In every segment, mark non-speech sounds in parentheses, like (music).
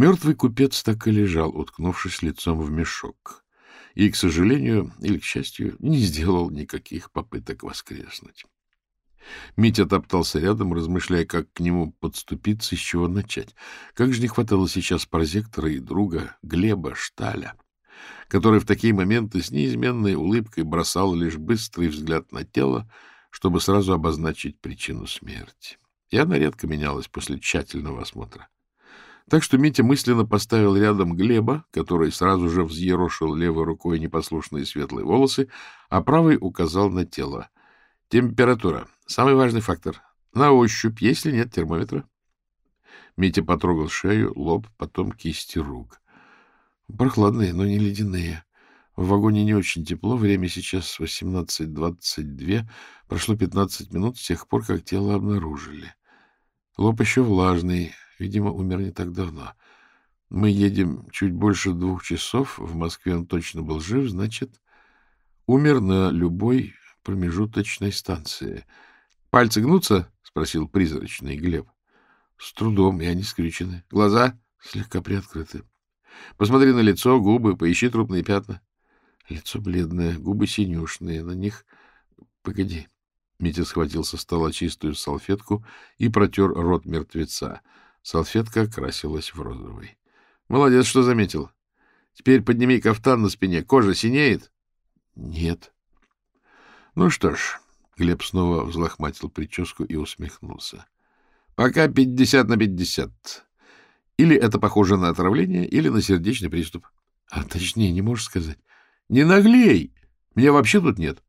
Мертвый купец так и лежал, уткнувшись лицом в мешок, и, к сожалению или к счастью, не сделал никаких попыток воскреснуть. Митя топтался рядом, размышляя, как к нему подступиться, с чего начать. Как же не хватало сейчас прозектора и друга Глеба Шталя, который в такие моменты с неизменной улыбкой бросал лишь быстрый взгляд на тело, чтобы сразу обозначить причину смерти. И она редко менялась после тщательного осмотра. Так что Митя мысленно поставил рядом Глеба, который сразу же взъерошил левой рукой непослушные светлые волосы, а правой указал на тело. Температура — самый важный фактор. На ощупь, если нет термометра. Митя потрогал шею, лоб, потом кисти рук. Прохладные, но не ледяные. В вагоне не очень тепло, время сейчас 18.22, прошло 15 минут с тех пор, как тело обнаружили. Лоб еще влажный, видимо, умер не так давно. Мы едем чуть больше двух часов, в Москве он точно был жив, значит, умер на любой промежуточной станции. — Пальцы гнутся? — спросил призрачный Глеб. — С трудом, и они скрючены. Глаза слегка приоткрыты. Посмотри на лицо, губы, поищи трупные пятна. Лицо бледное, губы синюшные, на них... Погоди. Митя схватил со стола чистую салфетку и протер рот мертвеца. Салфетка окрасилась в розовый. — Молодец, что заметил. Теперь подними кафтан на спине. Кожа синеет? — Нет. — Ну что ж, Глеб снова взлохматил прическу и усмехнулся. — Пока пятьдесят на пятьдесят. Или это похоже на отравление, или на сердечный приступ. — А точнее, не можешь сказать. — Не наглей! Меня вообще тут нет.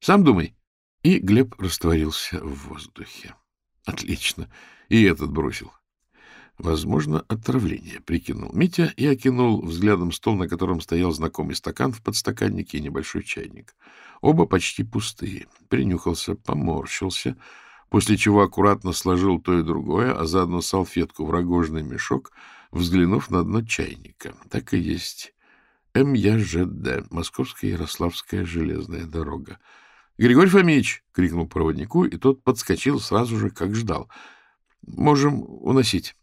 Сам думай. И Глеб растворился в воздухе. Отлично. И этот бросил. Возможно, отравление, прикинул Митя и окинул взглядом стол, на котором стоял знакомый стакан в подстаканнике и небольшой чайник. Оба почти пустые. Принюхался, поморщился, после чего аккуратно сложил то и другое, а заодно салфетку в рогожный мешок, взглянув на дно чайника. Так и есть. МЯЖД, Московская Ярославская железная дорога. — Григорий Фомич! — крикнул проводнику, и тот подскочил сразу же, как ждал. — Можем уносить.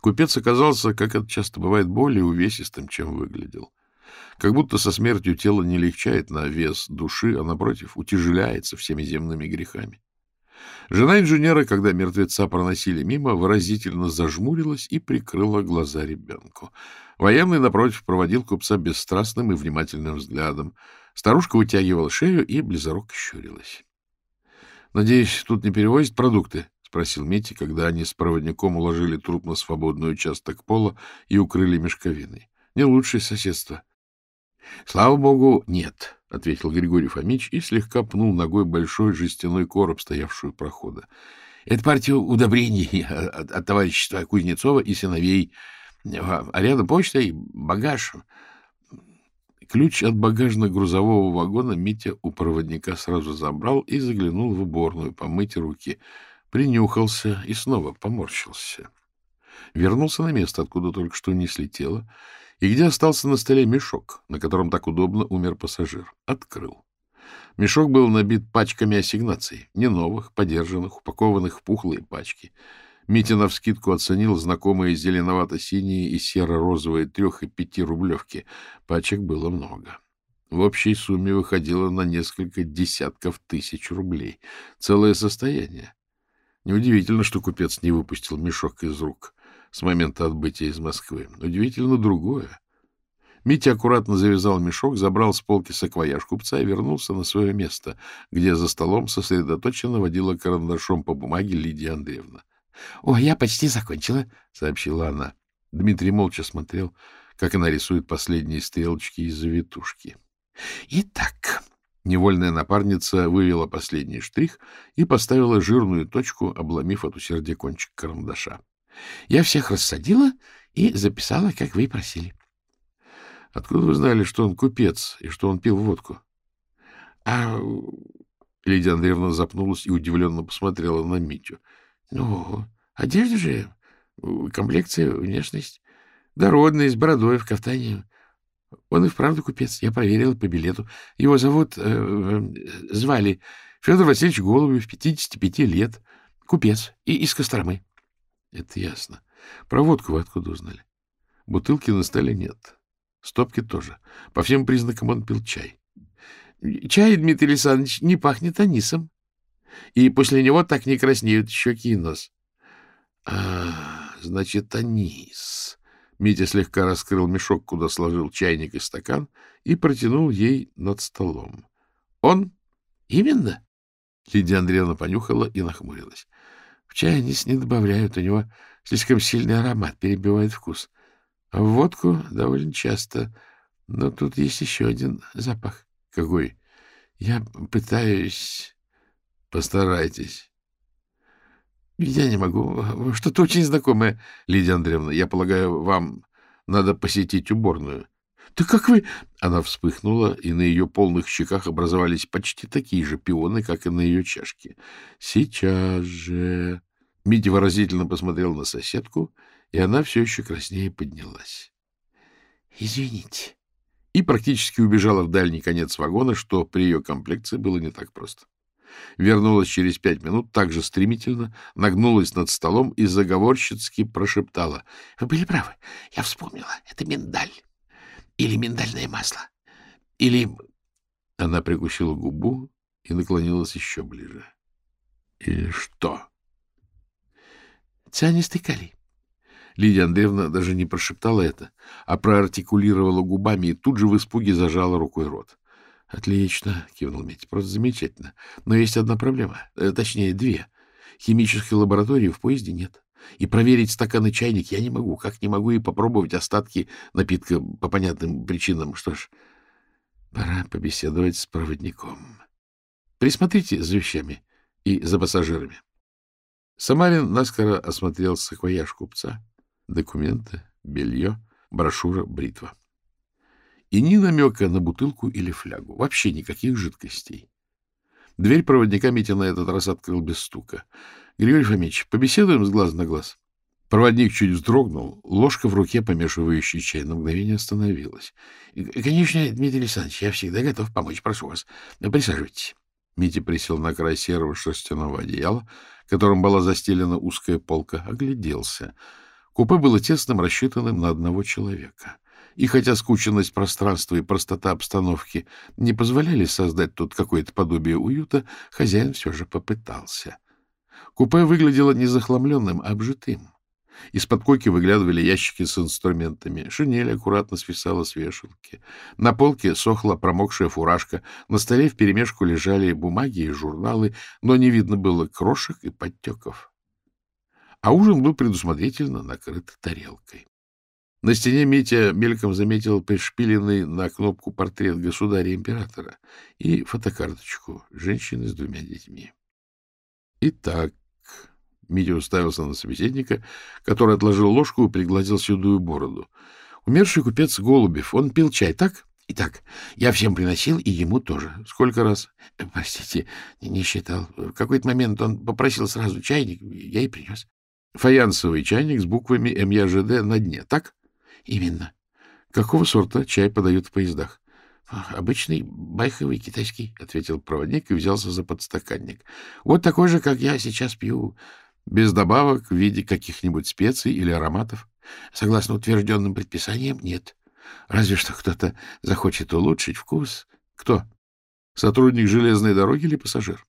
Купец оказался, как это часто бывает, более увесистым, чем выглядел. Как будто со смертью тело не легчает на вес души, а, напротив, утяжеляется всеми земными грехами. Жена инженера, когда мертвеца проносили мимо, выразительно зажмурилась и прикрыла глаза ребенку. Военный, напротив, проводил купца бесстрастным и внимательным взглядом. Старушка вытягивала шею и близоруко щурилась. — Надеюсь, тут не перевозят продукты? — спросил Митя, когда они с проводником уложили труп на свободный участок пола и укрыли мешковиной. — Не лучшее соседство. — Слава богу, нет, — ответил Григорий Фомич и слегка пнул ногой большой жестяной короб, стоявший у прохода. — Это партия удобрений (laughs) от, от товарищества Кузнецова и сыновей. А рядом почта и багаж. Ключ от багажно-грузового вагона Митя у проводника сразу забрал и заглянул в уборную помыть руки — принюхался и снова поморщился. Вернулся на место, откуда только что несли тело, и где остался на столе мешок, на котором так удобно умер пассажир. Открыл. Мешок был набит пачками ассигнаций, не новых, подержанных, упакованных в пухлые пачки. Митя навскидку оценил знакомые зеленовато-синие и серо-розовые трех- и пятирублевки. Пачек было много. В общей сумме выходило на несколько десятков тысяч рублей. Целое состояние. Неудивительно, что купец не выпустил мешок из рук с момента отбытия из Москвы. Удивительно другое. Митя аккуратно завязал мешок, забрал с полки саквояж купца и вернулся на свое место, где за столом сосредоточенно водила карандашом по бумаге Лидия Андреевна. — О, я почти закончила, — сообщила она. Дмитрий молча смотрел, как она рисует последние стрелочки из завитушки. — Итак, Невольная напарница вывела последний штрих и поставила жирную точку, обломив от усердия кончик карандаша. — Я всех рассадила и записала, как вы и просили. — Откуда вы знали, что он купец и что он пил водку? — А... Лидия Андреевна запнулась и удивленно посмотрела на Митю. — Ну, одежда же, комплекция, внешность. Дородный, с бородой, в кафтане. Он и вправду купец. Я проверил по билету. Его зовут... Э, э, звали Федор Васильевич Голубев, 55 лет. Купец. И из Костромы. Это ясно. Про водку вы откуда узнали? Бутылки на столе нет. Стопки тоже. По всем признакам он пил чай. Чай, Дмитрий Александрович, не пахнет анисом. И после него так не краснеют щеки и нос. А, значит, анис. Митя слегка раскрыл мешок, куда сложил чайник и стакан, и протянул ей над столом. Он? Именно. Лидия Андреевна понюхала и нахмурилась. В чай анис не добавляют, у него слишком сильный аромат, перебивает вкус. А в водку довольно часто. Но тут есть еще один запах. Какой? Я пытаюсь... Постарайтесь. Я не могу. Что-то очень знакомое. Лидия Андреевна, я полагаю, вам надо посетить уборную. Да как вы... Она вспыхнула, и на ее полных щеках образовались почти такие же пионы, как и на ее чашке. Сейчас же... Митя выразительно посмотрел на соседку, и она все еще краснее поднялась. — Извините и практически убежала в дальний конец вагона, что при ее комплекции было не так просто. Вернулась через пять минут так же стремительно, нагнулась над столом и заговорщицки прошептала. — Вы были правы. Я вспомнила. Это миндаль. Или миндальное масло. Или... Она прикусила губу и наклонилась еще ближе. — Или что? — Цианистый калий. Лидия Андреевна даже не прошептала это, а проартикулировала губами и тут же в испуге зажала рукой рот. — Отлично, — кивнул Митя, — просто замечательно. Но есть одна проблема, э, точнее, две. Химической лаборатории в поезде нет. И проверить стакан и чайник я не могу, как не могу и попробовать остатки напитка по понятным причинам. Что ж, пора побеседовать с проводником. Присмотрите за вещами и за пассажирами. Самарин наскоро осмотрел саквояж купца, Документы, белье, брошюра, бритва. И ни намека на бутылку или флягу. Вообще никаких жидкостей. Дверь проводника Митя на этот раз открыл без стука. — Григорий Фомич, побеседуем с глаз на глаз. Проводник чуть вздрогнул. Ложка в руке, помешивающая чай, на мгновение остановилась. — Конечно, Дмитрий Александрович, я всегда готов помочь. Прошу вас, присаживайтесь. Митя присел на край серого шерстяного одеяла, которым была застелена узкая полка, огляделся — Купе было тесным, рассчитанным на одного человека. И хотя скученность пространства и простота обстановки не позволяли создать тут какое-то подобие уюта, хозяин все же попытался. Купе выглядело не захламленным, а обжитым. Из-под койки выглядывали ящики с инструментами. Шинель аккуратно свисала с вешалки. На полке сохла промокшая фуражка. На столе вперемешку лежали бумаги и журналы, но не видно было крошек и подтеков а ужин был предусмотрительно накрыт тарелкой. На стене Митя мельком заметил пришпиленный на кнопку портрет государя-императора и фотокарточку женщины с двумя детьми. Итак, Митя уставился на собеседника, который отложил ложку и пригладил седую бороду. Умерший купец Голубев, он пил чай, так? Итак, я всем приносил, и ему тоже. Сколько раз? Простите, не считал. В какой-то момент он попросил сразу чайник, я и принес. Фаянсовый чайник с буквами МЯЖД на дне, так? Именно. Какого сорта чай подают в поездах? Обычный байховый китайский, ответил проводник и взялся за подстаканник. Вот такой же, как я сейчас пью, без добавок в виде каких-нибудь специй или ароматов. Согласно утвержденным предписаниям, нет. Разве что кто-то захочет улучшить вкус. Кто? Сотрудник железной дороги или пассажир?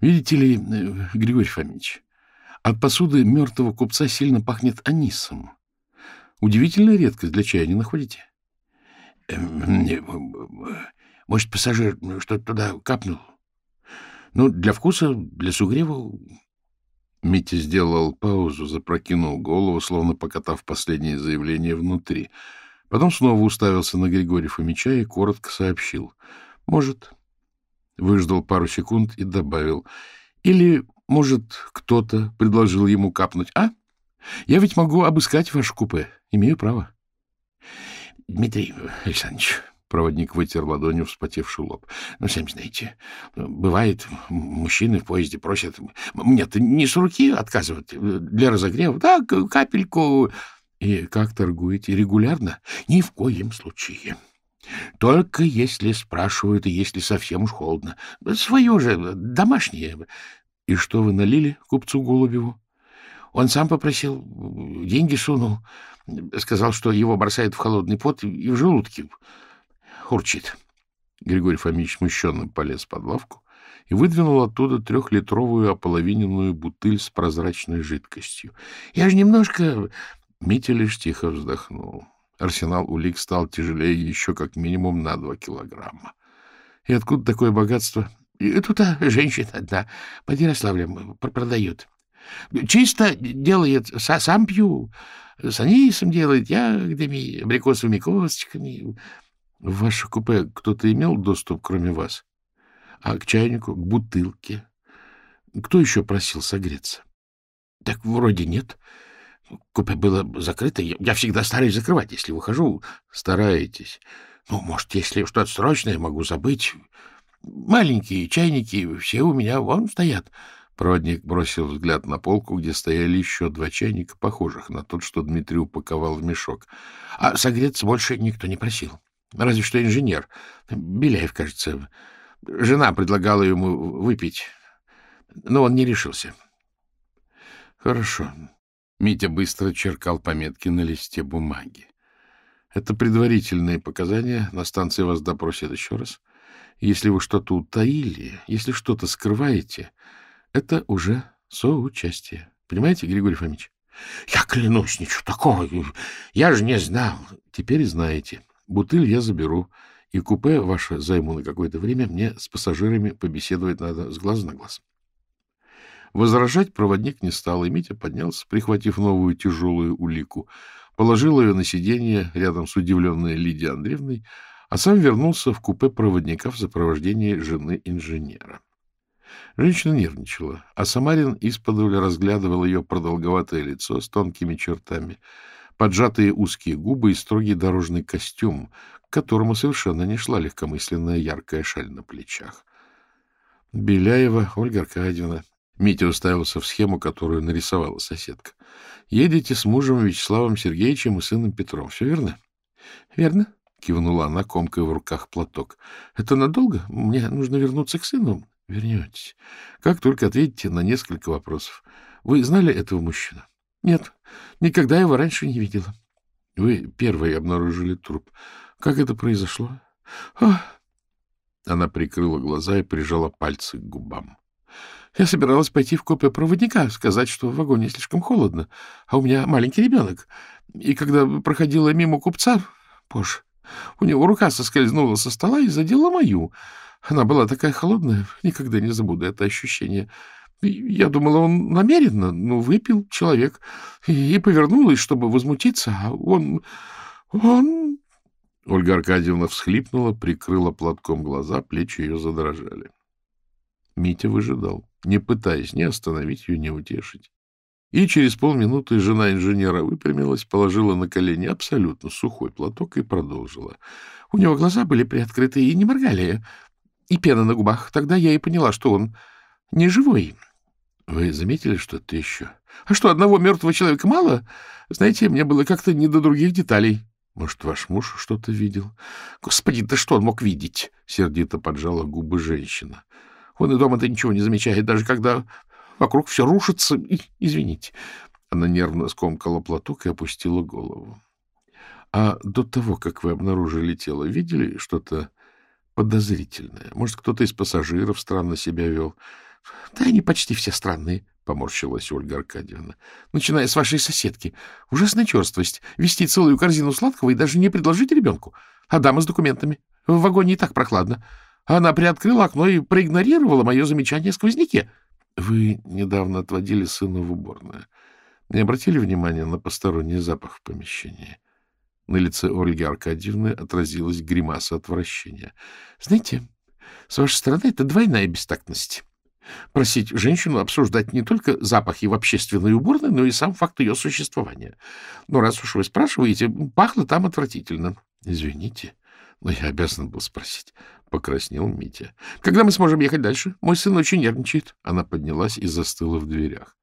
Видите ли, э, Григорий Фомич, от посуды мертвого купца сильно пахнет анисом. Удивительная редкость для чая, не находите? Эм, может, пассажир что-то туда капнул? Ну, для вкуса, для сугрева... Митя сделал паузу, запрокинул голову, словно покатав последнее заявление внутри. Потом снова уставился на Григория Фомича и коротко сообщил. «Может». Выждал пару секунд и добавил. «Или может, кто-то предложил ему капнуть, а? Я ведь могу обыскать ваше купе. Имею право. — Дмитрий Александрович, — проводник вытер ладонью вспотевший лоб, — ну, сами знаете, бывает, мужчины в поезде просят... Мне-то не с руки отказывать для разогрева. Так, капельку... И как торгуете? Регулярно? Ни в коем случае. Только если спрашивают, и если совсем уж холодно. Свое же, домашнее. — И что вы налили купцу Голубеву? Он сам попросил, деньги сунул. Сказал, что его бросает в холодный пот и в желудке урчит. Григорий Фомич смущенно полез под лавку и выдвинул оттуда трехлитровую ополовиненную бутыль с прозрачной жидкостью. — Я же немножко... Митя лишь тихо вздохнул. Арсенал улик стал тяжелее еще как минимум на два килограмма. И откуда такое богатство? Тут а, женщина одна под Ярославлем продает. Чисто делает, сам пью, с анисом делает, ягодами, абрикосовыми косточками. В ваше купе кто-то имел доступ, кроме вас? А к чайнику, к бутылке? Кто еще просил согреться? Так вроде нет. Купе было закрыто. Я всегда стараюсь закрывать, если выхожу. Стараетесь. Ну, может, если что-то срочное, могу забыть. Маленькие чайники все у меня вон стоят. Проводник бросил взгляд на полку, где стояли еще два чайника, похожих на тот, что Дмитрий упаковал в мешок. А согреться больше никто не просил. Разве что инженер. Беляев, кажется. Жена предлагала ему выпить, но он не решился. Хорошо. Митя быстро черкал пометки на листе бумаги. Это предварительные показания. На станции вас допросят еще раз. Если вы что-то утаили, если что-то скрываете, это уже соучастие. Понимаете, Григорий Фомич? Я клянусь, ничего такого. Я же не знал. Теперь знаете. Бутыль я заберу, и купе ваше займу на какое-то время. Мне с пассажирами побеседовать надо с глаза на глаз. Возражать проводник не стал, и Митя поднялся, прихватив новую тяжелую улику, положил ее на сиденье рядом с удивленной Лидией Андреевной, а сам вернулся в купе проводника в сопровождении жены инженера. Женщина нервничала, а Самарин исподволь разглядывал ее продолговатое лицо с тонкими чертами, поджатые узкие губы и строгий дорожный костюм, к которому совершенно не шла легкомысленная яркая шаль на плечах. Беляева Ольга Аркадьевна. Митя уставился в схему, которую нарисовала соседка. Едете с мужем Вячеславом Сергеевичем и сыном Петром. Все верно? — Верно, — кивнула она, комкой в руках платок. — Это надолго? Мне нужно вернуться к сыну. — Вернетесь. Как только ответите на несколько вопросов. Вы знали этого мужчину? — Нет, никогда его раньше не видела. — Вы первые обнаружили труп. Как это произошло? Она прикрыла глаза и прижала пальцы к губам. Я собиралась пойти в копию проводника, сказать, что в вагоне слишком холодно, а у меня маленький ребенок. И когда проходила мимо купца, позже, у него рука соскользнула со стола и задела мою. Она была такая холодная, никогда не забуду это ощущение. Я думала, он намеренно, но выпил человек и повернулась, чтобы возмутиться, а он... он... Ольга Аркадьевна всхлипнула, прикрыла платком глаза, плечи ее задрожали. Митя выжидал, не пытаясь ни остановить ее, ни утешить. И через полминуты жена инженера выпрямилась, положила на колени абсолютно сухой платок и продолжила. У него глаза были приоткрыты и не моргали, и пена на губах. Тогда я и поняла, что он не живой. Вы заметили что-то еще? А что, одного мертвого человека мало? Знаете, мне было как-то не до других деталей. Может, ваш муж что-то видел? Господи, да что он мог видеть? Сердито поджала губы женщина. Он и дома-то ничего не замечает, даже когда вокруг все рушится. Извините. Она нервно скомкала платок и опустила голову. А до того, как вы обнаружили тело, видели что-то подозрительное? Может, кто-то из пассажиров странно себя вел? — Да они почти все странные, — поморщилась Ольга Аркадьевна. — Начиная с вашей соседки. Ужасная черствость. Вести целую корзину сладкого и даже не предложить ребенку. А дама с документами. В вагоне и так прохладно. Она приоткрыла окно и проигнорировала мое замечание о сквозняке. — Вы недавно отводили сына в уборную. Не обратили внимания на посторонний запах в помещении? На лице Ольги Аркадьевны отразилась гримаса отвращения. — Знаете, с вашей стороны это двойная бестактность. Просить женщину обсуждать не только запахи в общественной уборной, но и сам факт ее существования. Но раз уж вы спрашиваете, пахло там отвратительно. — Извините, но я обязан был спросить. Покраснел Митя. — Когда мы сможем ехать дальше? Мой сын очень нервничает. Она поднялась и застыла в дверях.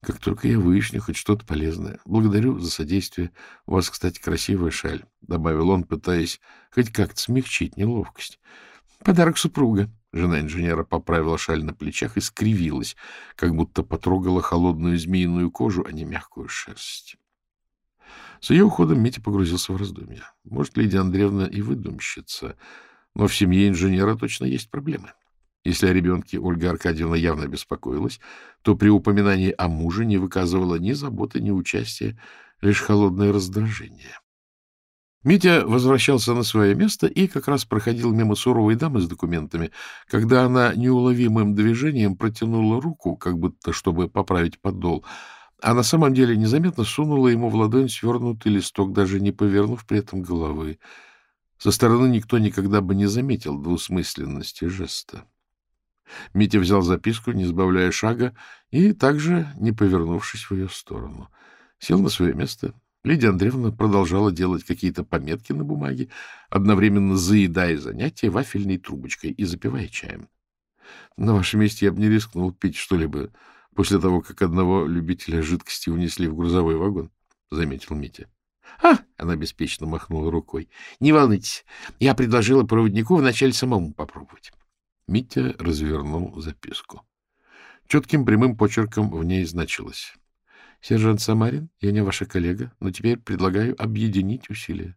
Как только я выясню хоть что-то полезное. Благодарю за содействие. У вас, кстати, красивая шаль, — добавил он, пытаясь хоть как-то смягчить неловкость. — Подарок супруга. Жена инженера поправила шаль на плечах и скривилась, как будто потрогала холодную змеиную кожу, а не мягкую шерсть. С ее уходом Митя погрузился в раздумья. Может, Лидия Андреевна и выдумщица, но в семье инженера точно есть проблемы. Если о ребенке Ольга Аркадьевна явно беспокоилась, то при упоминании о муже не выказывала ни заботы, ни участия, лишь холодное раздражение. Митя возвращался на свое место и как раз проходил мимо суровой дамы с документами, когда она неуловимым движением протянула руку, как будто чтобы поправить подол, а на самом деле незаметно сунула ему в ладонь свернутый листок, даже не повернув при этом головы. Со стороны никто никогда бы не заметил двусмысленности жеста. Митя взял записку, не сбавляя шага, и также, не повернувшись в ее сторону, сел на свое место. Лидия Андреевна продолжала делать какие-то пометки на бумаге, одновременно заедая занятия вафельной трубочкой и запивая чаем. На вашем месте я бы не рискнул пить что-либо после того, как одного любителя жидкости унесли в грузовой вагон, — заметил Митя. — А! — она беспечно махнула рукой. — Не волнуйтесь, я предложила проводнику вначале самому попробовать. Митя развернул записку. Четким прямым почерком в ней значилось. «Сержант Самарин, я не ваша коллега, но теперь предлагаю объединить усилия.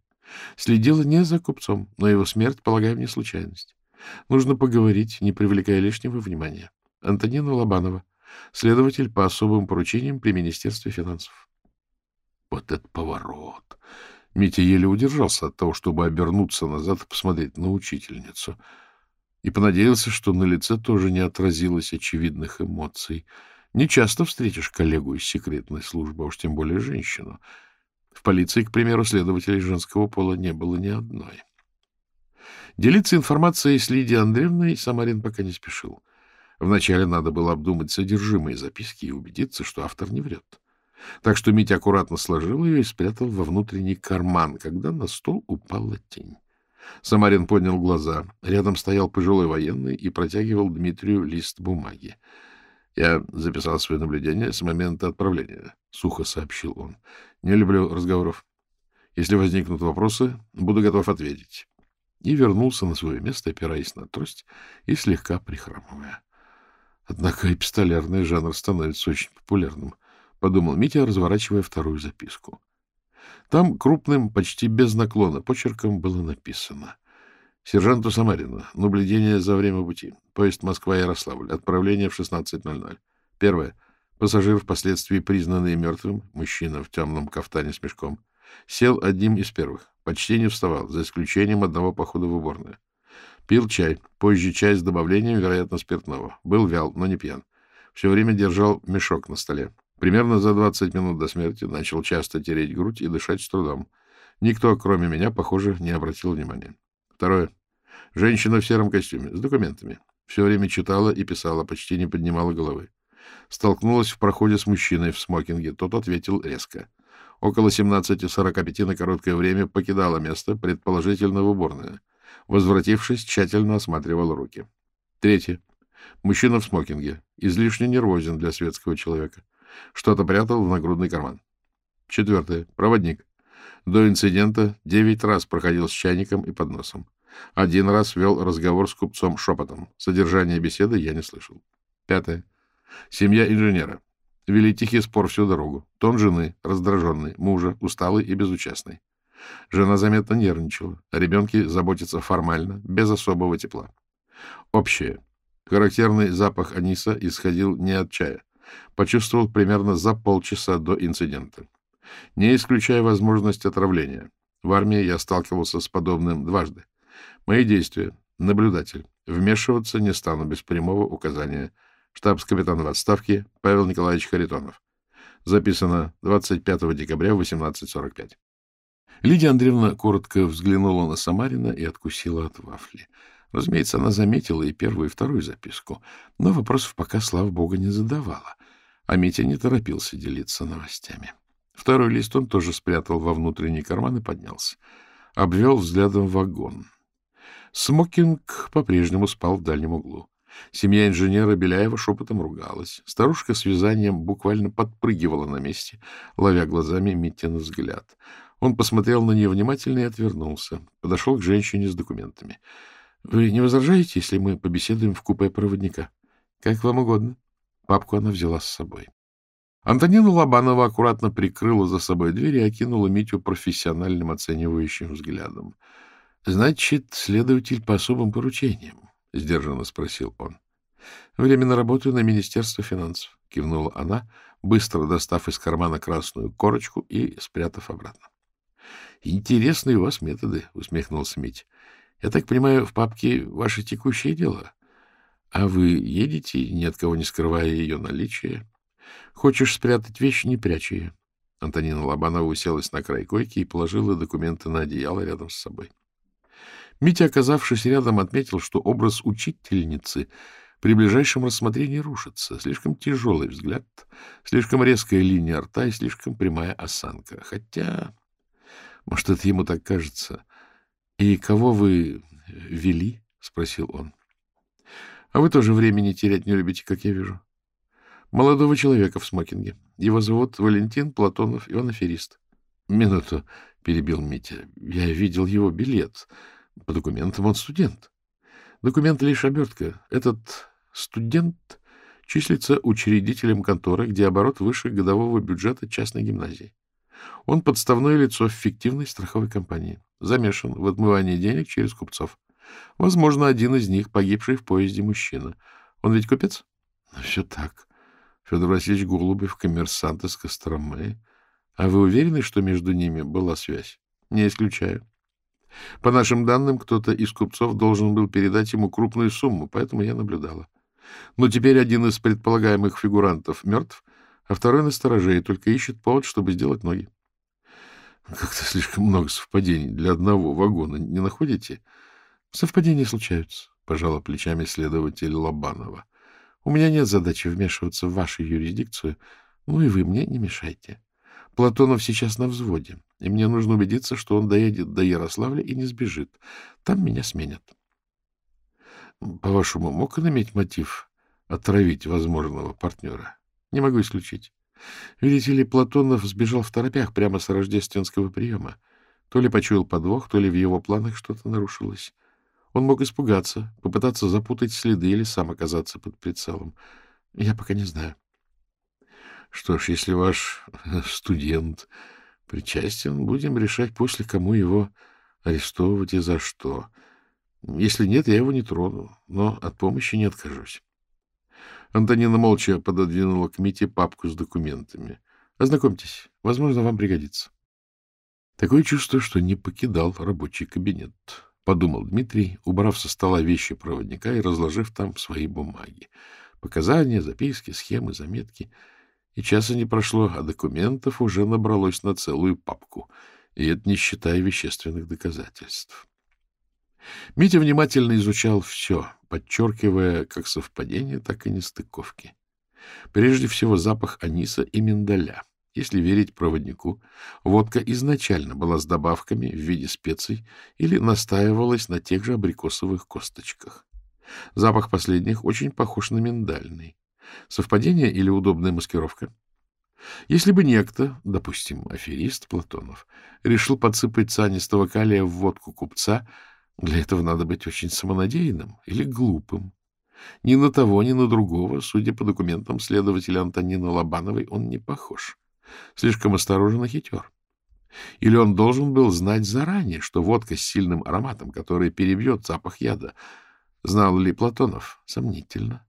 Следила не за купцом, но его смерть, полагаю, не случайность. Нужно поговорить, не привлекая лишнего внимания. Антонина Лобанова, следователь по особым поручениям при Министерстве финансов». Вот этот поворот! Митя еле удержался от того, чтобы обернуться назад и посмотреть на учительницу — и понадеялся, что на лице тоже не отразилось очевидных эмоций. Не часто встретишь коллегу из секретной службы, а уж тем более женщину. В полиции, к примеру, следователей женского пола не было ни одной. Делиться информацией с Лидией Андреевной Самарин пока не спешил. Вначале надо было обдумать содержимое записки и убедиться, что автор не врет. Так что Митя аккуратно сложил ее и спрятал во внутренний карман, когда на стол упала тень. Самарин поднял глаза. Рядом стоял пожилой военный и протягивал Дмитрию лист бумаги. — Я записал свои наблюдения с момента отправления, — сухо сообщил он. — Не люблю разговоров. Если возникнут вопросы, буду готов ответить. И вернулся на свое место, опираясь на трость и слегка прихрамывая. Однако эпистолярный жанр становится очень популярным, — подумал Митя, разворачивая вторую записку. Там крупным, почти без наклона, почерком было написано. Сержанту Самарину. Наблюдение за время пути. Поезд Москва-Ярославль. Отправление в 16.00. Первое. Пассажир, впоследствии признанный мертвым, мужчина в темном кафтане с мешком, сел одним из первых. Почти не вставал, за исключением одного похода в уборную. Пил чай, позже чай с добавлением, вероятно, спиртного. Был вял, но не пьян. Все время держал мешок на столе. Примерно за 20 минут до смерти начал часто тереть грудь и дышать с трудом. Никто, кроме меня, похоже, не обратил внимания. Второе. Женщина в сером костюме, с документами. Все время читала и писала, почти не поднимала головы. Столкнулась в проходе с мужчиной в смокинге. Тот ответил резко. Около 17.45 на короткое время покидала место, предположительно в уборную. Возвратившись, тщательно осматривала руки. Третье. Мужчина в смокинге. Излишне нервозен для светского человека. Что-то прятал в нагрудный карман. Четвертое. Проводник. До инцидента девять раз проходил с чайником и подносом. Один раз вел разговор с купцом шепотом. Содержание беседы я не слышал. Пятое. Семья инженера. Вели тихий спор всю дорогу. Тон жены, раздраженный, мужа, усталый и безучастный. Жена заметно нервничала. О ребенке заботится формально, без особого тепла. Общее. Характерный запах аниса исходил не от чая почувствовал примерно за полчаса до инцидента. Не исключая возможность отравления. В армии я сталкивался с подобным дважды. Мои действия. Наблюдатель. Вмешиваться не стану без прямого указания. Штабс-капитан в отставке Павел Николаевич Харитонов. Записано 25 декабря в 18.45. Лидия Андреевна коротко взглянула на Самарина и откусила от вафли. Разумеется, она заметила и первую, и вторую записку, но вопросов пока, слава богу, не задавала. А Митя не торопился делиться новостями. Второй лист он тоже спрятал во внутренний карман и поднялся. Обвел взглядом вагон. Смокинг по-прежнему спал в дальнем углу. Семья инженера Беляева шепотом ругалась. Старушка с вязанием буквально подпрыгивала на месте, ловя глазами Митин взгляд. Он посмотрел на нее внимательно и отвернулся. Подошел к женщине с документами. — Вы не возражаете, если мы побеседуем в купе проводника? — Как вам угодно. Папку она взяла с собой. Антонина Лобанова аккуратно прикрыла за собой дверь и окинула Митю профессиональным оценивающим взглядом. — Значит, следователь по особым поручениям? — сдержанно спросил он. — Временно работаю на Министерство финансов, — кивнула она, быстро достав из кармана красную корочку и спрятав обратно. — Интересные у вас методы, — усмехнулся Митя. — Я так понимаю, в папке ваше текущее дело. А вы едете, ни от кого не скрывая ее наличие? Хочешь спрятать вещь, не прячь ее. Антонина Лобанова уселась на край койки и положила документы на одеяло рядом с собой. Митя, оказавшись рядом, отметил, что образ учительницы при ближайшем рассмотрении рушится. Слишком тяжелый взгляд, слишком резкая линия рта и слишком прямая осанка. Хотя, может, это ему так кажется. — И кого вы вели? — спросил он. — А вы тоже времени терять не любите, как я вижу. Молодого человека в смокинге. Его зовут Валентин Платонов, и он аферист. — Минуту, — перебил Митя. — Я видел его билет. По документам он студент. Документ лишь обертка. Этот студент числится учредителем конторы, где оборот выше годового бюджета частной гимназии. Он подставное лицо в фиктивной страховой компании. Замешан в отмывании денег через купцов. Возможно, один из них погибший в поезде мужчина. Он ведь купец? — Все так. Федор Васильевич Голубев, коммерсант из Костромы. А вы уверены, что между ними была связь? Не исключаю. По нашим данным, кто-то из купцов должен был передать ему крупную сумму, поэтому я наблюдала. Но теперь один из предполагаемых фигурантов мертв, а второй на стороже и только ищет повод, чтобы сделать ноги. Как-то слишком много совпадений для одного вагона, не находите? Совпадения случаются, — пожала плечами следователь Лобанова. У меня нет задачи вмешиваться в вашу юрисдикцию, ну и вы мне не мешайте. Платонов сейчас на взводе, и мне нужно убедиться, что он доедет до Ярославля и не сбежит. Там меня сменят. По-вашему, мог иметь мотив отравить возможного партнера? Не могу исключить. Видите ли, Платонов сбежал в торопях прямо с рождественского приема. То ли почуял подвох, то ли в его планах что-то нарушилось. Он мог испугаться, попытаться запутать следы или сам оказаться под прицелом. Я пока не знаю. Что ж, если ваш студент причастен, будем решать после, кому его арестовывать и за что. Если нет, я его не трону, но от помощи не откажусь. Антонина молча пододвинула к Мите папку с документами. Ознакомьтесь, возможно, вам пригодится. Такое чувство, что не покидал рабочий кабинет подумал Дмитрий, убрав со стола вещи проводника и разложив там свои бумаги. Показания, записки, схемы, заметки. И часа не прошло, а документов уже набралось на целую папку, и это не считая вещественных доказательств. Митя внимательно изучал все, подчеркивая как совпадения, так и нестыковки. Прежде всего запах аниса и миндаля. Если верить проводнику, водка изначально была с добавками в виде специй или настаивалась на тех же абрикосовых косточках. Запах последних очень похож на миндальный. Совпадение или удобная маскировка? Если бы некто, допустим, аферист Платонов, решил подсыпать цианистого калия в водку купца, для этого надо быть очень самонадеянным или глупым. Ни на того, ни на другого, судя по документам следователя Антонины Лобановой, он не похож. Слишком осторожен и хитер. Или он должен был знать заранее, что водка с сильным ароматом, которая перебьет запах яда. Знал ли Платонов? Сомнительно.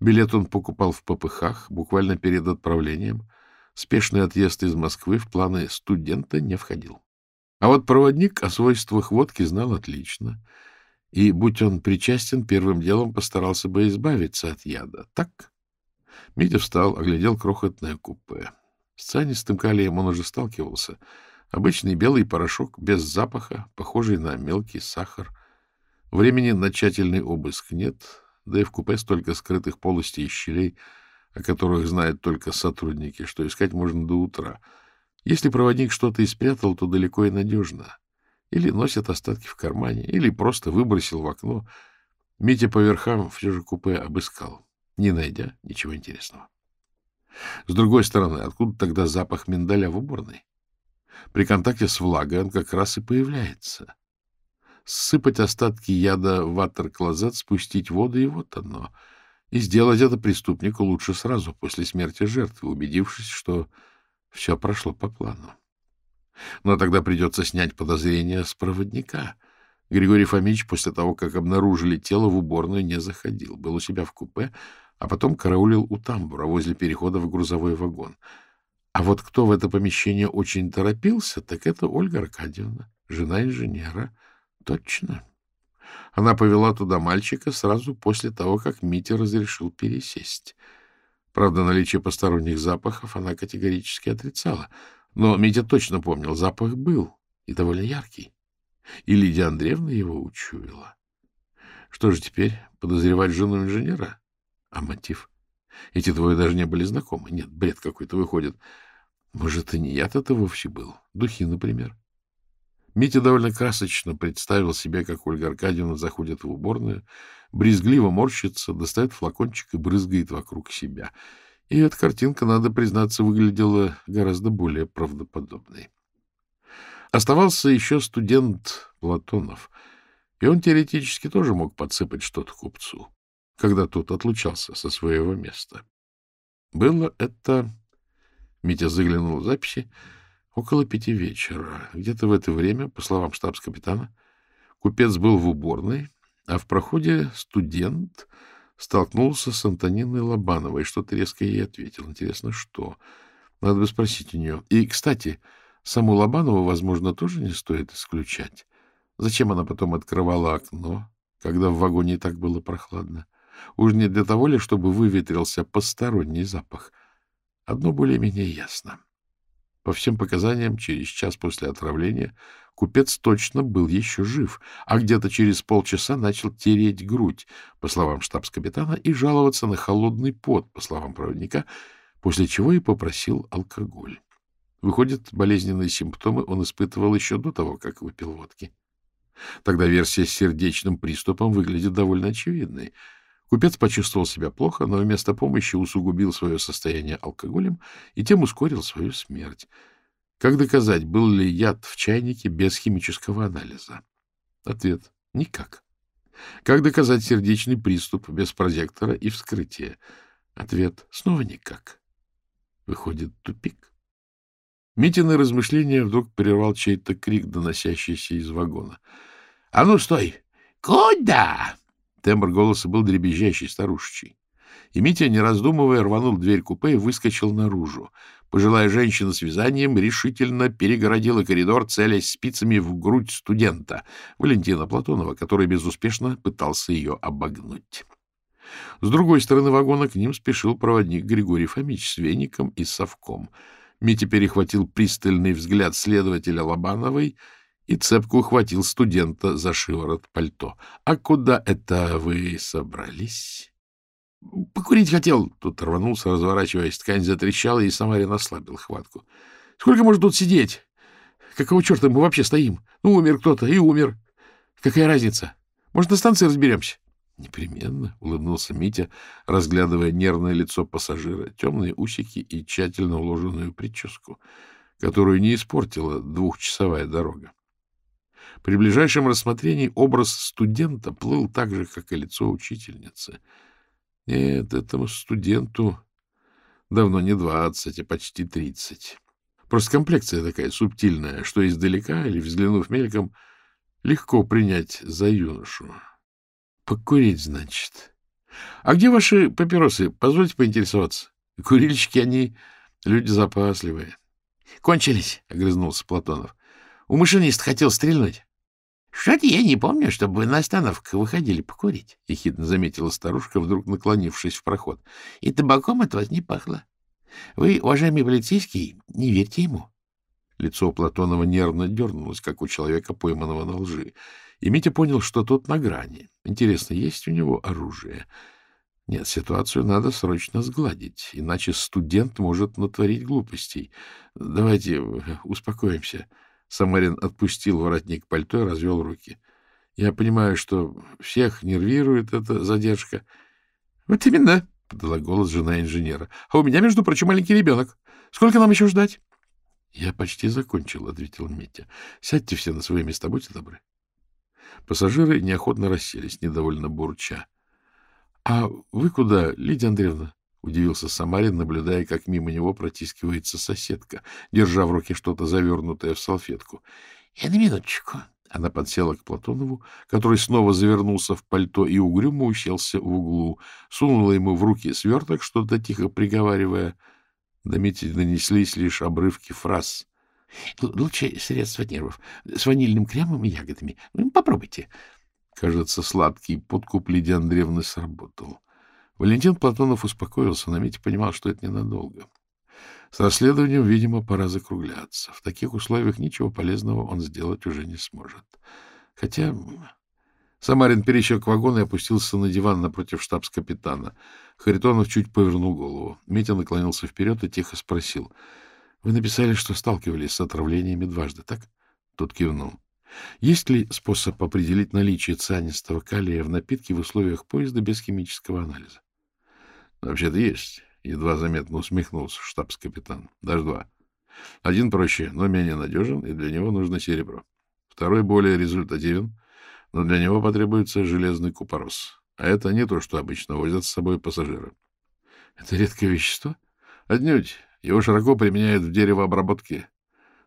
Билет он покупал в попыхах, буквально перед отправлением. Спешный отъезд из Москвы в планы студента не входил. А вот проводник о свойствах водки знал отлично. И, будь он причастен, первым делом постарался бы избавиться от яда. Так? Митя встал, оглядел крохотное купе. С цианистым калием он уже сталкивался. Обычный белый порошок без запаха, похожий на мелкий сахар. Времени на тщательный обыск нет, да и в купе столько скрытых полостей и щелей, о которых знают только сотрудники, что искать можно до утра. Если проводник что-то и спрятал, то далеко и надежно. Или носит остатки в кармане, или просто выбросил в окно. Митя по верхам все же купе обыскал, не найдя ничего интересного. С другой стороны, откуда тогда запах миндаля в уборной? При контакте с влагой он как раз и появляется. сыпать остатки яда в ватер-клозет, спустить воду, и вот оно. И сделать это преступнику лучше сразу, после смерти жертвы, убедившись, что все прошло по плану. Но тогда придется снять подозрения с проводника. Григорий Фомич после того, как обнаружили тело, в уборную не заходил. Был у себя в купе, а потом караулил у тамбура возле перехода в грузовой вагон. А вот кто в это помещение очень торопился, так это Ольга Аркадьевна, жена инженера. Точно. Она повела туда мальчика сразу после того, как Митя разрешил пересесть. Правда, наличие посторонних запахов она категорически отрицала. Но Митя точно помнил, запах был, и довольно яркий. И Лидия Андреевна его учуяла. Что же теперь, подозревать жену инженера? А мотив? Эти двое даже не были знакомы. Нет, бред какой-то выходит. Может, и не яд это вовсе был? Духи, например. Митя довольно красочно представил себе, как Ольга Аркадьевна заходит в уборную, брезгливо морщится, достает флакончик и брызгает вокруг себя. И эта картинка, надо признаться, выглядела гораздо более правдоподобной. Оставался еще студент Платонов, и он теоретически тоже мог подсыпать что-то купцу когда тот отлучался со своего места. Было это... Митя заглянул в записи. Около пяти вечера. Где-то в это время, по словам штабс-капитана, купец был в уборной, а в проходе студент столкнулся с Антониной Лобановой. Что-то резко ей ответил. Интересно, что? Надо бы спросить у нее. И, кстати, саму Лобанову, возможно, тоже не стоит исключать. Зачем она потом открывала окно, когда в вагоне так было прохладно? Уж не для того ли, чтобы выветрился посторонний запах. Одно более-менее ясно. По всем показаниям, через час после отравления купец точно был еще жив, а где-то через полчаса начал тереть грудь, по словам штабс-капитана, и жаловаться на холодный пот, по словам проводника, после чего и попросил алкоголь. Выходит, болезненные симптомы он испытывал еще до того, как выпил водки. Тогда версия с сердечным приступом выглядит довольно очевидной — Купец почувствовал себя плохо, но вместо помощи усугубил свое состояние алкоголем и тем ускорил свою смерть. Как доказать, был ли яд в чайнике без химического анализа? Ответ — никак. Как доказать сердечный приступ без прозектора и вскрытия? Ответ — снова никак. Выходит, тупик. Митины размышления вдруг прервал чей-то крик, доносящийся из вагона. — А ну, стой! — Куда? Тембр голоса был дребезжащий, старушечий. И Митя, не раздумывая, рванул дверь купе и выскочил наружу. Пожилая женщина с вязанием решительно перегородила коридор, целясь спицами в грудь студента, Валентина Платонова, который безуспешно пытался ее обогнуть. С другой стороны вагона к ним спешил проводник Григорий Фомич с веником и совком. Митя перехватил пристальный взгляд следователя Лобановой — и цепко ухватил студента за шиворот пальто. — А куда это вы собрались? — Покурить хотел. Тут рванулся, разворачиваясь. Ткань затрещала, и Самарин ослабил хватку. — Сколько может тут сидеть? Какого черта мы вообще стоим? Ну, умер кто-то и умер. Какая разница? Может, на станции разберемся? — Непременно, — улыбнулся Митя, разглядывая нервное лицо пассажира, темные усики и тщательно уложенную прическу, которую не испортила двухчасовая дорога. При ближайшем рассмотрении образ студента плыл так же, как и лицо учительницы. Нет, этому студенту давно не двадцать, а почти тридцать. Просто комплекция такая субтильная, что издалека или взглянув мельком, легко принять за юношу. Покурить, значит. А где ваши папиросы? Позвольте поинтересоваться. Курильщики, они люди запасливые. — Кончились, — огрызнулся Платонов. — У машиниста хотел стрельнуть. — Что-то я не помню, чтобы вы на остановках выходили покурить, — ехидно заметила старушка, вдруг наклонившись в проход. — И табаком от вас не пахло. Вы, уважаемый полицейский, не верьте ему. Лицо Платонова нервно дернулось, как у человека, пойманного на лжи. И Митя понял, что тот на грани. Интересно, есть у него оружие? Нет, ситуацию надо срочно сгладить, иначе студент может натворить глупостей. Давайте успокоимся. Самарин отпустил воротник пальто и развел руки. Я понимаю, что всех нервирует эта задержка. — Вот именно, — подала голос жена инженера. — А у меня, между прочим, маленький ребенок. Сколько нам еще ждать? — Я почти закончил, — ответил Митя. — Сядьте все на свои места, будьте добры. Пассажиры неохотно расселись, недовольно бурча. — А вы куда, Лидия Андреевна? — удивился Самарин, наблюдая, как мимо него протискивается соседка, держа в руке что-то завернутое в салфетку. — Я на минуточку. Она подсела к Платонову, который снова завернулся в пальто и угрюмо уселся в углу, сунула ему в руки сверток, что-то тихо приговаривая. До Мити донеслись лишь обрывки фраз. — Лучше средство нервов. С ванильным кремом и ягодами. Попробуйте. Кажется, сладкий подкуп Лидии Андреевны сработал. Валентин Платонов успокоился, но Митя понимал, что это ненадолго. С расследованием, видимо, пора закругляться. В таких условиях ничего полезного он сделать уже не сможет. Хотя... Самарин пересек вагон и опустился на диван напротив штабс-капитана. Харитонов чуть повернул голову. Митя наклонился вперед и тихо спросил. — Вы написали, что сталкивались с отравлениями дважды, так? Тот кивнул. Есть ли способ определить наличие цианистого калия в напитке в условиях поезда без химического анализа? — Вообще-то есть. Едва заметно усмехнулся штабс-капитан. Даже два. Один проще, но менее надежен, и для него нужно серебро. Второй более результативен, но для него потребуется железный купорос. А это не то, что обычно возят с собой пассажиры. Это редкое вещество? Отнюдь. Его широко применяют в деревообработке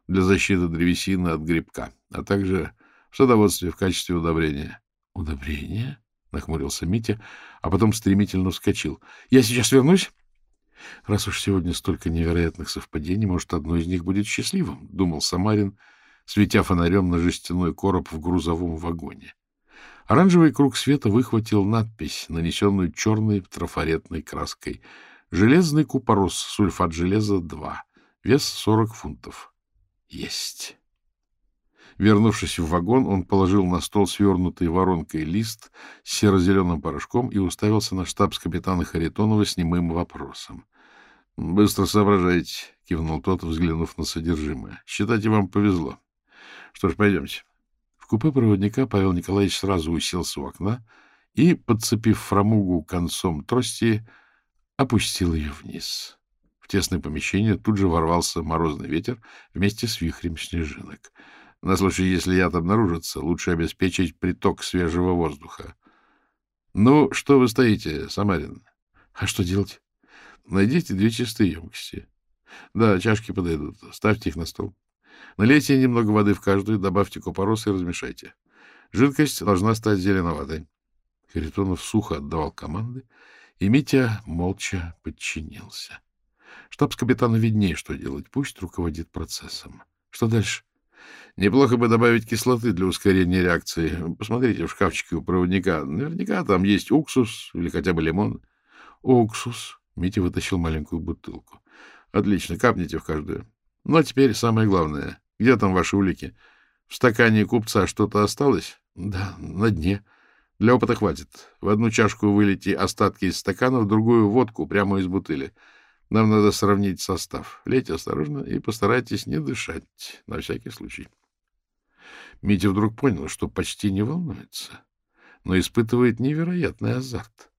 для защиты древесины от грибка, а также в садоводстве в качестве удобрения. Удобрения? Нахмурился Митя, а потом стремительно вскочил. Я сейчас вернусь. Раз уж сегодня столько невероятных совпадений, может, одно из них будет счастливым, — думал Самарин, светя фонарем на жестяной короб в грузовом вагоне. Оранжевый круг света выхватил надпись, нанесенную черной трафаретной краской. «Железный купорос, сульфат железа 2, вес 40 фунтов». Есть. Вернувшись в вагон, он положил на стол свернутый воронкой лист с серо-зеленым порошком и уставился на штабс-капитана Харитонова с немым вопросом. — Быстро соображайте, — кивнул тот, взглянув на содержимое. — Считайте, вам повезло. Что ж, пойдемте. В купе проводника Павел Николаевич сразу уселся у окна и, подцепив фрамугу концом трости, опустил ее вниз. В тесное помещение тут же ворвался морозный ветер вместе с вихрем снежинок. На случай, если яд обнаружится, лучше обеспечить приток свежего воздуха. — Ну, что вы стоите, Самарин? — А что делать? — Найдите две чистые емкости. Да, чашки подойдут. Ставьте их на стол. Налейте немного воды в каждую, добавьте купорос и размешайте. Жидкость должна стать зеленоватой. Харитонов сухо отдавал команды, и Митя молча подчинился. Штабс-капитану виднее, что делать. Пусть руководит процессом. Что дальше? Неплохо бы добавить кислоты для ускорения реакции. Посмотрите в шкафчике у проводника. Наверняка там есть уксус или хотя бы лимон. Уксус. Митя вытащил маленькую бутылку. Отлично, капните в каждую. Ну, а теперь самое главное. Где там ваши улики? В стакане купца что-то осталось? Да, на дне. Для опыта хватит. В одну чашку вылейте остатки из стакана, в другую водку прямо из бутыли. Нам надо сравнить состав. Лейте осторожно и постарайтесь не дышать, на всякий случай. Митя вдруг понял, что почти не волнуется, но испытывает невероятный азарт.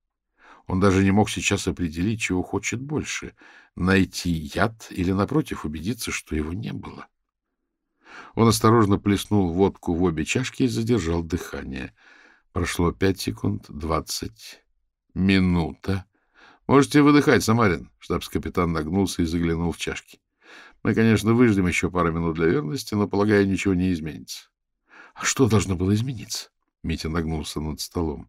Он даже не мог сейчас определить, чего хочет больше — найти яд или, напротив, убедиться, что его не было. Он осторожно плеснул водку в обе чашки и задержал дыхание. Прошло пять секунд, двадцать, минута. — Можете выдыхать, Самарин. Штабс-капитан нагнулся и заглянул в чашки. — Мы, конечно, выждем еще пару минут для верности, но, полагаю, ничего не изменится. — А что должно было измениться? Митя нагнулся над столом.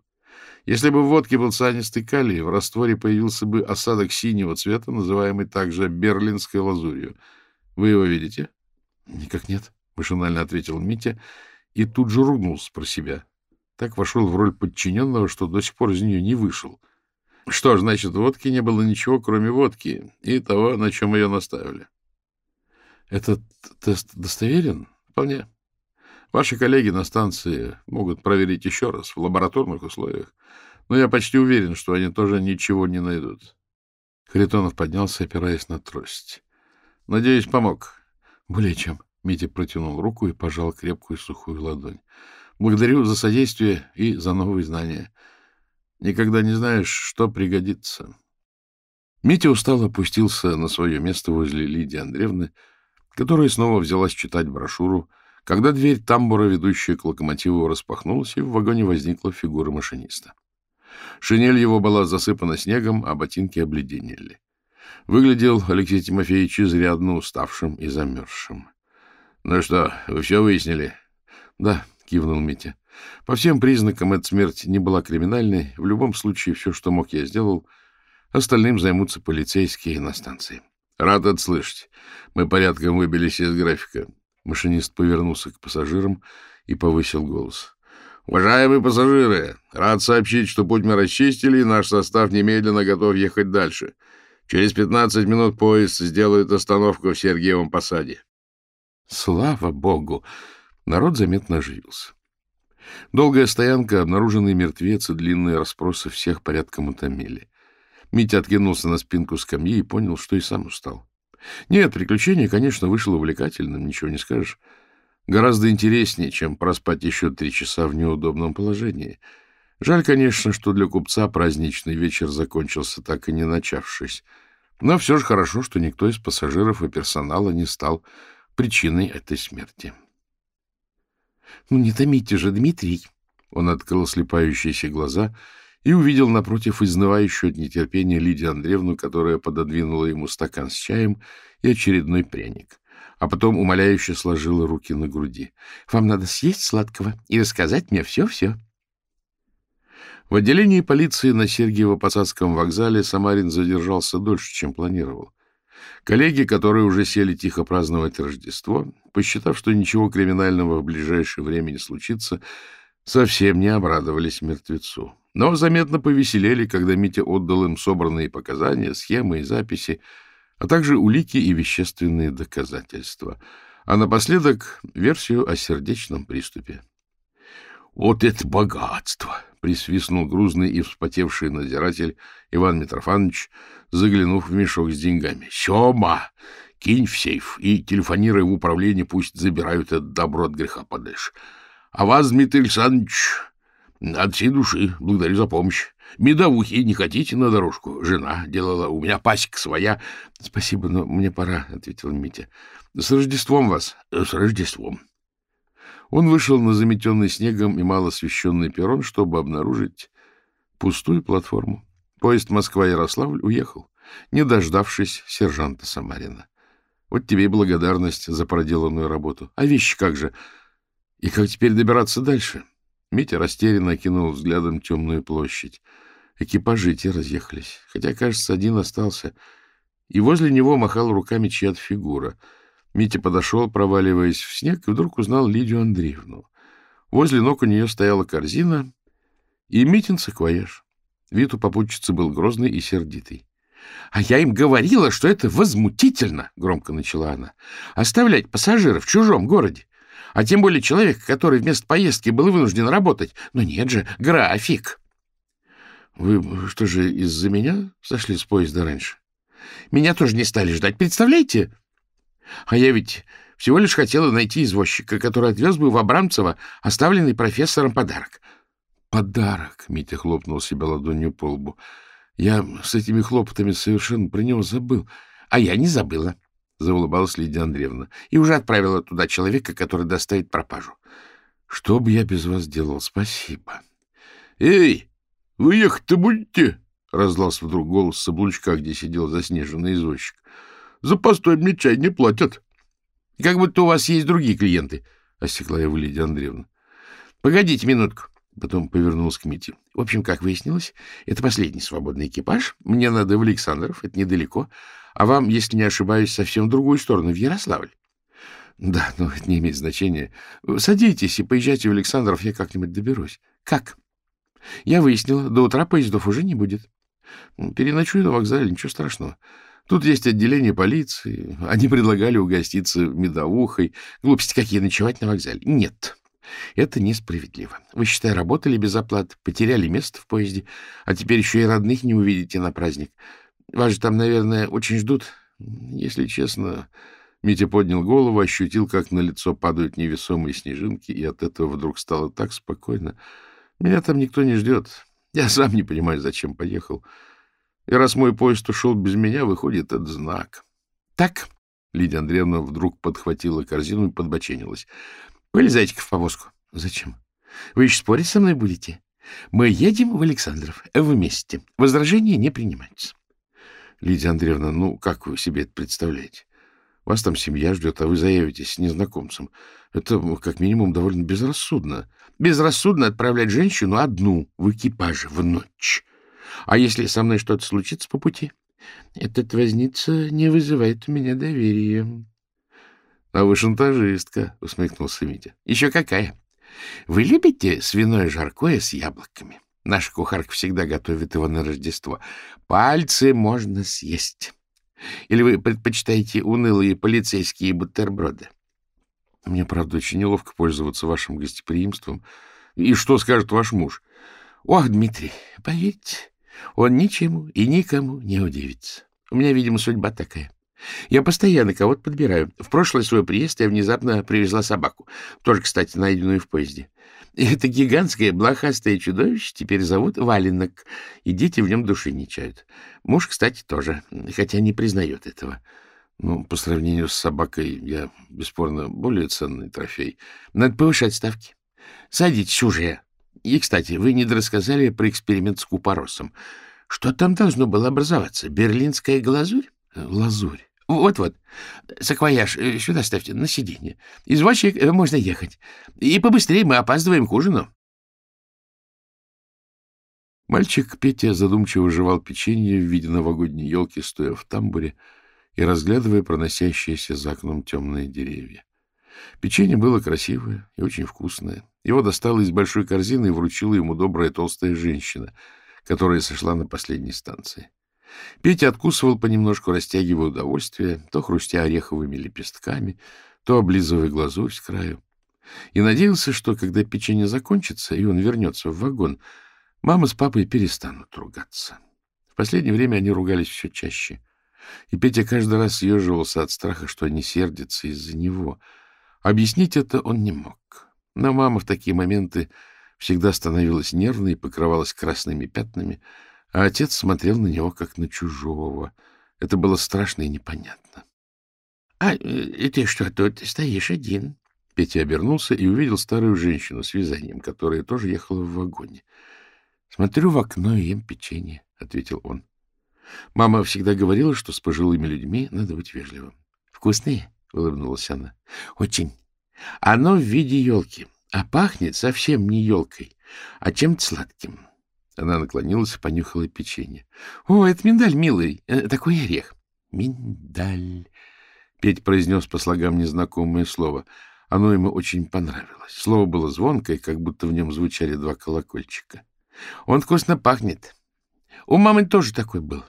Если бы в водке был цианистый калий, в растворе появился бы осадок синего цвета, называемый также берлинской лазурью. Вы его видите? — Никак нет, — машинально ответил Митя и тут же ругнулся про себя. Так вошел в роль подчиненного, что до сих пор из нее не вышел. Что ж, значит, в водке не было ничего, кроме водки и того, на чем ее наставили. Этот тест достоверен? Вполне. Ваши коллеги на станции могут проверить еще раз в лабораторных условиях, но я почти уверен, что они тоже ничего не найдут. Харитонов поднялся, опираясь на трость. — Надеюсь, помог. — Более чем. Митя протянул руку и пожал крепкую сухую ладонь. — Благодарю за содействие и за новые знания. Никогда не знаешь, что пригодится. Митя устало опустился на свое место возле Лидии Андреевны, которая снова взялась читать брошюру, когда дверь тамбура, ведущая к локомотиву, распахнулась, и в вагоне возникла фигура машиниста. Шинель его была засыпана снегом, а ботинки обледенели. Выглядел Алексей Тимофеевич изрядно уставшим и замерзшим. — Ну что, вы все выяснили? — Да, — кивнул Митя. — По всем признакам эта смерть не была криминальной. В любом случае, все, что мог, я сделал. Остальным займутся полицейские на станции. — Рад это слышать. Мы порядком выбились из графика. Машинист повернулся к пассажирам и повысил голос. — Уважаемые пассажиры, рад сообщить, что путь мы расчистили, и наш состав немедленно готов ехать дальше. Через пятнадцать минут поезд сделает остановку в Сергеевом посаде. Слава богу! Народ заметно оживился. Долгая стоянка, обнаруженные мертвец и длинные расспросы всех порядком утомили. Митя откинулся на спинку скамьи и понял, что и сам устал. Нет, приключение, конечно, вышло увлекательным, ничего не скажешь. Гораздо интереснее, чем проспать еще три часа в неудобном положении. Жаль, конечно, что для купца праздничный вечер закончился, так и не начавшись. Но все же хорошо, что никто из пассажиров и персонала не стал причиной этой смерти. — Ну, не томите же, Дмитрий! Он открыл слепающиеся глаза и увидел напротив изнывающую от нетерпения Лидию Андреевну, которая пододвинула ему стакан с чаем и очередной пряник, а потом умоляюще сложила руки на груди. — Вам надо съесть сладкого и рассказать мне все-все. В отделении полиции на Сергиево-Посадском вокзале Самарин задержался дольше, чем планировал. Коллеги, которые уже сели тихо праздновать Рождество, посчитав, что ничего криминального в ближайшее время не случится, совсем не обрадовались мертвецу. Но заметно повеселели, когда Митя отдал им собранные показания, схемы и записи, а также улики и вещественные доказательства. А напоследок версию о сердечном приступе. «Вот это богатство!» — присвистнул грузный и вспотевший надзиратель Иван Митрофанович, заглянув в мешок с деньгами. «Сема, кинь в сейф и телефонируй в управление, пусть забирают это добро от греха подальше. А вас, Дмитрий Александрович, от всей души благодарю за помощь. Медовухи не хотите на дорожку? Жена делала, у меня пасека своя. — Спасибо, но мне пора, — ответил Митя. — С Рождеством вас. — С Рождеством. Он вышел на заметенный снегом и мало освещенный перрон, чтобы обнаружить пустую платформу. Поезд Москва-Ярославль уехал, не дождавшись сержанта Самарина. Вот тебе и благодарность за проделанную работу. А вещи как же? И как теперь добираться дальше? Митя растерянно окинул взглядом темную площадь. Экипажи те разъехались, хотя, кажется, один остался. И возле него махала руками чья-то фигура — Митя подошел, проваливаясь в снег, и вдруг узнал Лидию Андреевну. Возле ног у нее стояла корзина и Митин саквояж. Вид у попутчицы был грозный и сердитый. — А я им говорила, что это возмутительно, — громко начала она, — оставлять пассажиров в чужом городе. А тем более человека, который вместо поездки был вынужден работать. Но нет же, график. — Вы что же, из-за меня сошли с поезда раньше? — Меня тоже не стали ждать, представляете? — а я ведь всего лишь хотела найти извозчика, который отвез бы в Абрамцево оставленный профессором подарок. — Подарок! — Митя хлопнул себя ладонью по лбу. — Я с этими хлопотами совершенно про него забыл. — А я не забыла, — заулыбалась Лидия Андреевна, — и уже отправила туда человека, который доставит пропажу. — Что бы я без вас делал? Спасибо. — Эй, вы ехать-то будете? — раздался вдруг голос с облучка, где сидел заснеженный извозчик. За постой мне чай не платят. — Как будто у вас есть другие клиенты, — осекла его Лидия Андреевна. — Погодите минутку. Потом повернулась к Мите. В общем, как выяснилось, это последний свободный экипаж. Мне надо в Александров, это недалеко. А вам, если не ошибаюсь, совсем в другую сторону, в Ярославль. Да, но это не имеет значения. Садитесь и поезжайте в Александров, я как-нибудь доберусь. Как? Я выяснила, до утра поездов уже не будет. Переночую на вокзале, ничего страшного. Тут есть отделение полиции. Они предлагали угоститься медовухой. Глупости какие, ночевать на вокзале. Нет, это несправедливо. Вы, считай, работали без оплаты, потеряли место в поезде, а теперь еще и родных не увидите на праздник. Вас же там, наверное, очень ждут. Если честно... Митя поднял голову, ощутил, как на лицо падают невесомые снежинки, и от этого вдруг стало так спокойно. Меня там никто не ждет. Я сам не понимаю, зачем поехал. И раз мой поезд ушел без меня, выходит, это знак. — Так, — Лидия Андреевна вдруг подхватила корзину и подбоченилась. — Вылезайте-ка в повозку. — Зачем? Вы еще спорить со мной будете? Мы едем в Александров вместе. Возражения не принимаются. — Лидия Андреевна, ну как вы себе это представляете? Вас там семья ждет, а вы заявитесь с незнакомцем. Это, как минимум, довольно безрассудно. Безрассудно отправлять женщину одну в экипаже в ночь. А если со мной что-то случится по пути? Этот возница не вызывает у меня доверия. — А вы шантажистка, — усмехнулся Митя. — Еще какая? Вы любите свиное жаркое с яблоками? Наша кухарка всегда готовит его на Рождество. Пальцы можно съесть. Или вы предпочитаете унылые полицейские бутерброды? Мне, правда, очень неловко пользоваться вашим гостеприимством. И что скажет ваш муж? Ох, Дмитрий, поверьте, он ничему и никому не удивится. У меня, видимо, судьба такая. Я постоянно кого-то подбираю. В прошлый свой приезд я внезапно привезла собаку. Тоже, кстати, найденную в поезде. И это гигантское блохастое чудовище теперь зовут Валенок, и дети в нем души не чают. Муж, кстати, тоже, хотя не признает этого. Ну, по сравнению с собакой, я, бесспорно, более ценный трофей. Надо повышать ставки. Садитесь уже. И, кстати, вы не рассказали про эксперимент с купоросом. Что там должно было образоваться? Берлинская глазурь? Лазурь. Вот-вот. Саквояж э, сюда ставьте, на сиденье. Извозчик, э, можно ехать. И побыстрее мы опаздываем к ужину. Мальчик Петя задумчиво жевал печенье в виде новогодней елки, стоя в тамбуре и разглядывая проносящиеся за окном темные деревья. Печенье было красивое и очень вкусное. Его достала из большой корзины и вручила ему добрая толстая женщина, которая сошла на последней станции. Петя откусывал понемножку, растягивая удовольствие, то хрустя ореховыми лепестками, то облизывая глазурь с краю. И надеялся, что, когда печенье закончится, и он вернется в вагон, мама с папой перестанут ругаться. В последнее время они ругались все чаще. И Петя каждый раз съеживался от страха, что они сердятся из-за него. Объяснить это он не мог. Но мама в такие моменты всегда становилась нервной и покрывалась красными пятнами — а отец смотрел на него, как на чужого. Это было страшно и непонятно. — А э, ты что, тут стоишь один? Петя обернулся и увидел старую женщину с вязанием, которая тоже ехала в вагоне. — Смотрю в окно и ем печенье, — ответил он. Мама всегда говорила, что с пожилыми людьми надо быть вежливым. — Вкусные? — улыбнулась она. — Очень. Оно в виде елки, а пахнет совсем не елкой, а чем-то сладким. Она наклонилась и понюхала печенье. — О, это миндаль, милый, э, такой орех. — Миндаль. Петь произнес по слогам незнакомое слово. Оно ему очень понравилось. Слово было звонкое, как будто в нем звучали два колокольчика. — Он вкусно пахнет. У мамы тоже такой был.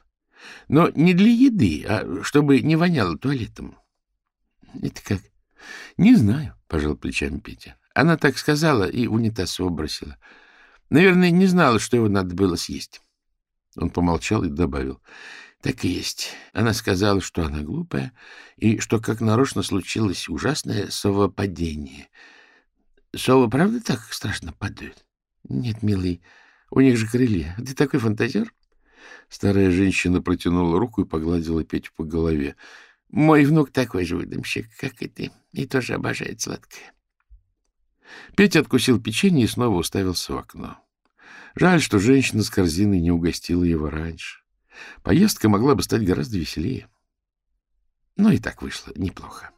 Но не для еды, а чтобы не воняло туалетом. — Это как? — Не знаю, — пожал плечами Петя. Она так сказала и унитаз его бросила. — Наверное, не знала, что его надо было съесть. Он помолчал и добавил. — Так и есть. Она сказала, что она глупая, и что как нарочно случилось ужасное совопадение. Совы, правда, так страшно падают? — Нет, милый, у них же крылья. Ты такой фантазер? Старая женщина протянула руку и погладила Петю по голове. — Мой внук такой же выдумщик, как и ты, и тоже обожает сладкое. Петя откусил печенье и снова уставился в окно. Жаль, что женщина с корзиной не угостила его раньше. Поездка могла бы стать гораздо веселее. Но и так вышло неплохо.